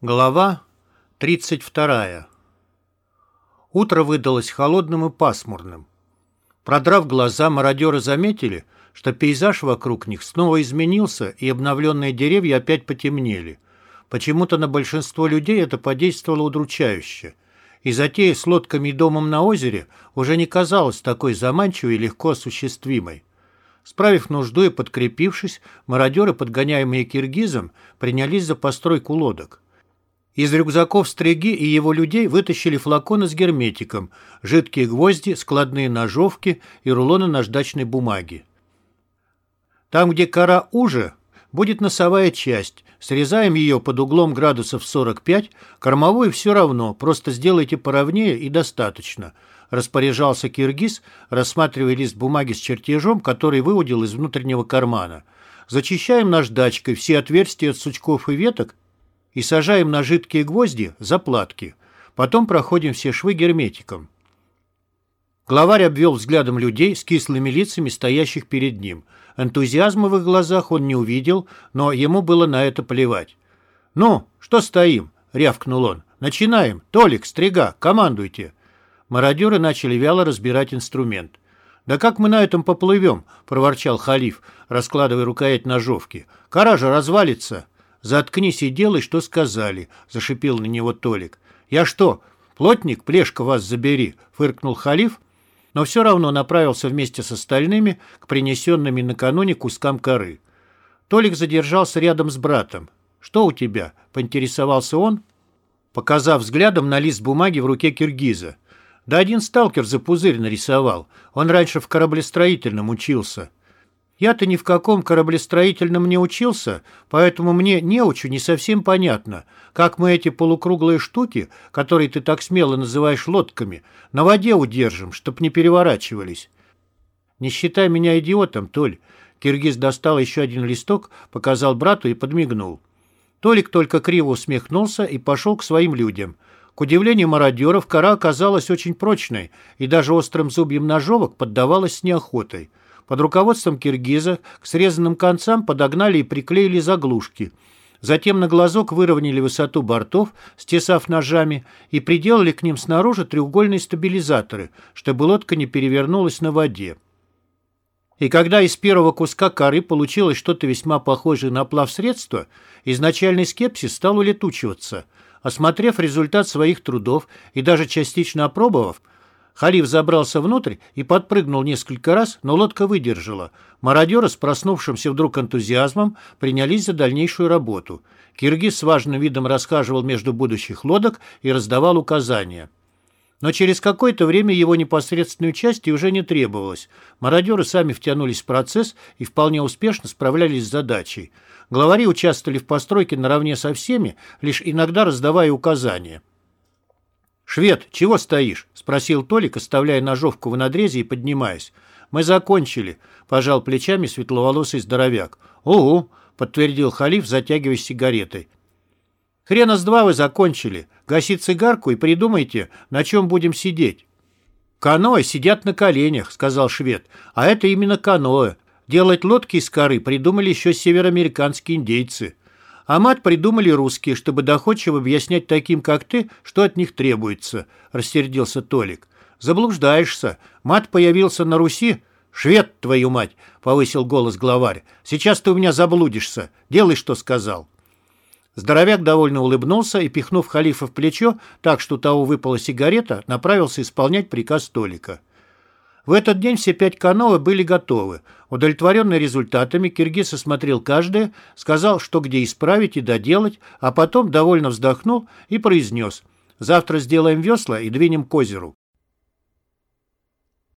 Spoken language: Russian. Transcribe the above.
Глава 32. Утро выдалось холодным и пасмурным. Продрав глаза, мародеры заметили, что пейзаж вокруг них снова изменился, и обновленные деревья опять потемнели. Почему-то на большинство людей это подействовало удручающе. И затея с лодками и домом на озере уже не казалась такой заманчивой и легко осуществимой. Справив нужду и подкрепившись, мародеры, подгоняемые киргизом, принялись за постройку лодок. Из рюкзаков Стриги и его людей вытащили флаконы с герметиком, жидкие гвозди, складные ножовки и рулоны наждачной бумаги. Там, где кора уже, будет носовая часть. Срезаем ее под углом градусов 45, кормовую все равно, просто сделайте поровнее и достаточно. Распоряжался Киргиз, рассматривая лист бумаги с чертежом, который выудил из внутреннего кармана. Зачищаем наждачкой все отверстия от сучков и веток и сажаем на жидкие гвозди заплатки. Потом проходим все швы герметиком. Главарь обвел взглядом людей с кислыми лицами, стоящих перед ним. Энтузиазма в их глазах он не увидел, но ему было на это плевать. «Ну, что стоим?» — рявкнул он. «Начинаем! Толик, Стрига, командуйте!» Мародеры начали вяло разбирать инструмент. «Да как мы на этом поплывем?» — проворчал халиф, раскладывая рукоять ножовки. «Кора же развалится!» «Заткнись и делай, что сказали», — зашипел на него Толик. «Я что, плотник, плешка вас забери», — фыркнул халиф, но все равно направился вместе с остальными к принесенными накануне кускам коры. Толик задержался рядом с братом. «Что у тебя?» — поинтересовался он, показав взглядом на лист бумаги в руке киргиза. «Да один сталкер за пузырь нарисовал. Он раньше в кораблестроительном учился». Я-то ни в каком кораблестроительном не учился, поэтому мне не очень не совсем понятно, как мы эти полукруглые штуки, которые ты так смело называешь лодками, на воде удержим, чтоб не переворачивались. Не считай меня идиотом, Толь. Киргиз достал еще один листок, показал брату и подмигнул. Толик только криво усмехнулся и пошел к своим людям. К удивлению мародеров, кора оказалась очень прочной и даже острым зубьем ножовок поддавалась с неохотой. Под руководством киргиза к срезанным концам подогнали и приклеили заглушки. Затем на глазок выровняли высоту бортов, стесав ножами, и приделали к ним снаружи треугольные стабилизаторы, чтобы лодка не перевернулась на воде. И когда из первого куска коры получилось что-то весьма похожее на плавсредство, изначальный скепсис стал улетучиваться. Осмотрев результат своих трудов и даже частично опробовав, Халиф забрался внутрь и подпрыгнул несколько раз, но лодка выдержала. Мародеры с проснувшимся вдруг энтузиазмом принялись за дальнейшую работу. Киргиз с важным видом расхаживал между будущих лодок и раздавал указания. Но через какое-то время его непосредственной части уже не требовалось. Мародеры сами втянулись в процесс и вполне успешно справлялись с задачей. Главари участвовали в постройке наравне со всеми, лишь иногда раздавая указания. «Швед, чего стоишь?» — спросил Толик, оставляя ножовку в надрезе и поднимаясь. «Мы закончили», — пожал плечами светловолосый здоровяк. «Угу», — подтвердил халиф, затягиваясь сигаретой. «Хрена с два вы закончили. Гаси цигарку и придумайте, на чем будем сидеть». «Каноэ сидят на коленях», — сказал швед. «А это именно каноэ. Делать лодки из коры придумали еще североамериканские индейцы». А мат придумали русские, чтобы доходчиво объяснять таким, как ты, что от них требуется», — рассердился Толик. «Заблуждаешься. Мат появился на Руси. Швед, твою мать!» — повысил голос главарь. «Сейчас ты у меня заблудишься. Делай, что сказал». Здоровяк довольно улыбнулся и, пихнув халифа в плечо, так что того выпала сигарета, направился исполнять приказ Толика. В этот день все пять каноэ были готовы. Удовлетворенный результатами, Киргиз осмотрел каждое, сказал, что где исправить и доделать, а потом довольно вздохнул и произнес «Завтра сделаем весла и двинем к озеру».